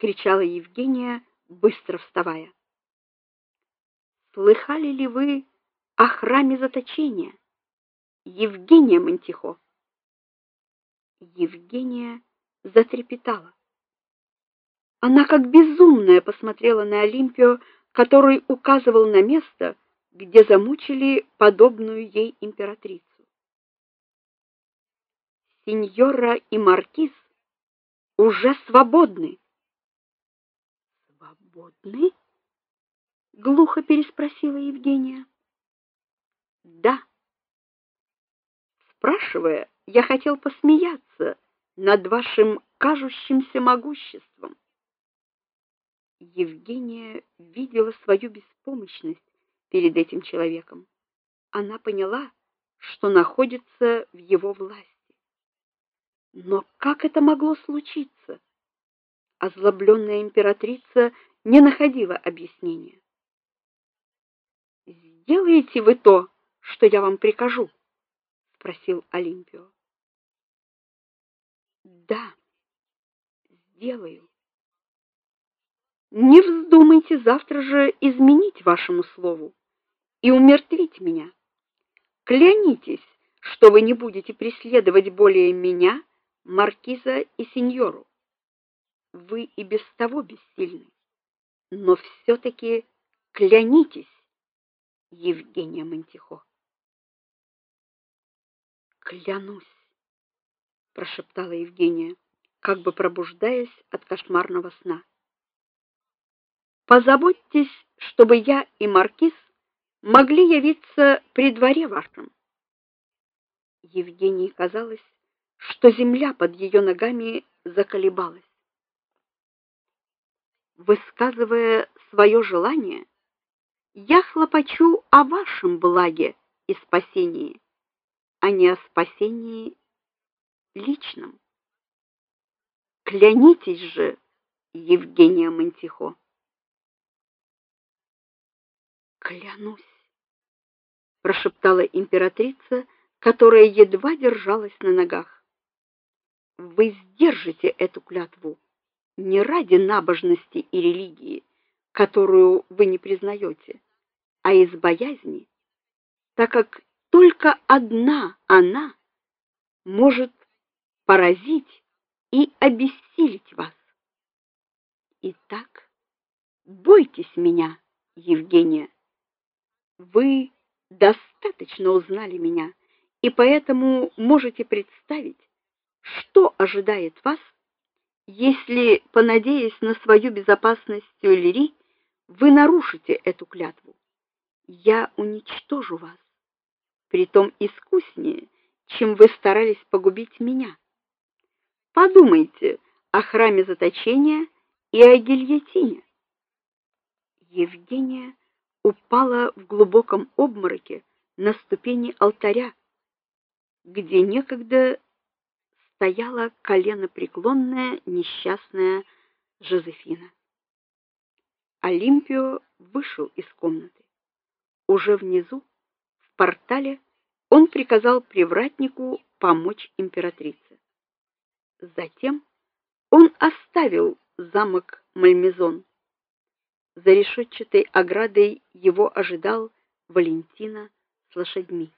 вскричала Евгения, быстро вставая. Слыхали ли вы о храме заточения? Евгения Монтихо. Евгения затрепетала. Она как безумная посмотрела на Олимпию, который указывал на место, где замучили подобную ей императрицу. Сеньора и маркиз уже свободны. Свободны? глухо переспросила Евгения. Да. Спрашивая, я хотел посмеяться над вашим кажущимся могуществом. Евгения видела свою беспомощность перед этим человеком. Она поняла, что находится в его власти. Но как это могло случиться? Озлобленная императрица не находила объяснения. "Сделаете вы то, что я вам прикажу?" спросил Олимпио. "Да, сделаю. Не вздумайте завтра же изменить вашему слову и умертвить меня. Клянитесь, что вы не будете преследовать более меня маркиза и сеньору. Вы и без того бессильны, но все таки клянитесь, Евгения Монтихо. Клянусь, прошептала Евгения, как бы пробуждаясь от кошмарного сна. Позаботьтесь, чтобы я и маркиз могли явиться при дворе вашем. Евгении казалось, что земля под ее ногами заколебалась. Высказывая свое желание, я хлопочу о вашем благе и спасении, а не о спасении личном. Клянитесь же, Евгения Монтихо. Клянусь, прошептала императрица, которая едва держалась на ногах вы сдержите эту клятву не ради набожности и религии, которую вы не признаете, а из боязни, так как только одна она может поразить и обессилить вас. Итак, бойтесь меня, Евгения. Вы достаточно узнали меня, и поэтому можете представить, что ожидает вас, если, понадеясь на свою безопасность Тюильри, вы нарушите эту клятву? Я уничтожу вас, притом искуснее, чем вы старались погубить меня. Подумайте о храме заточения и о гильотине. Евгения упала в глубоком обмороке на ступени алтаря, где некогда стояла коленопреклонная несчастная Жозефина. Олимпио вышел из комнаты. Уже внизу, в портале, он приказал привратнику помочь императрице. Затем он оставил замок Мальмезон. За решетчатой оградой его ожидал Валентина с лошадьми.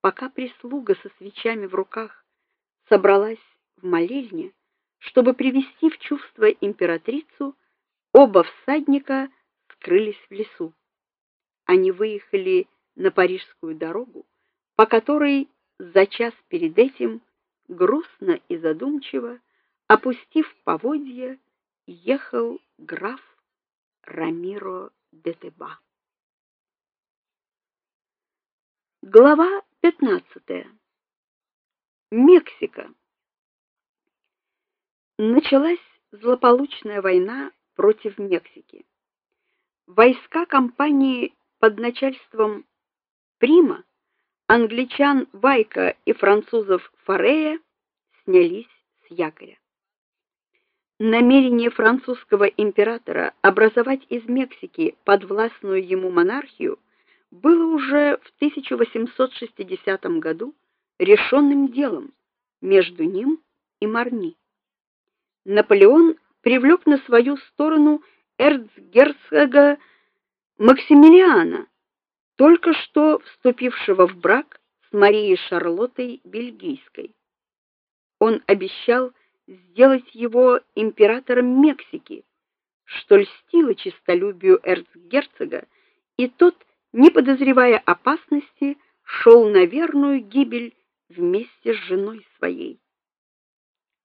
Пока прислуга со свечами в руках собралась в молельне, чтобы привести в чувство императрицу, оба всадника скрылись в лесу. Они выехали на парижскую дорогу, по которой за час перед этим грустно и задумчиво, опустив поводья, ехал граф Рамиро де Теба. Глава 15. Мексика. Началась злополучная война против Мексики. Войска компании под начальством Прима, англичан Вайка и французов Форея снялись с якоря. Намерение французского императора образовать из Мексики подвластную ему монархию было уже в 1860 году решенным делом между ним и Марни. Наполеон привлек на свою сторону эрцгерцога Максимилиана, только что вступившего в брак с Марией Шарлоттой Бельгийской. Он обещал сделать его императором Мексики, что льстило честолюбию эрцгерцога, и тот, не подозревая опасности, шел на верную гибель вместе с женой своей.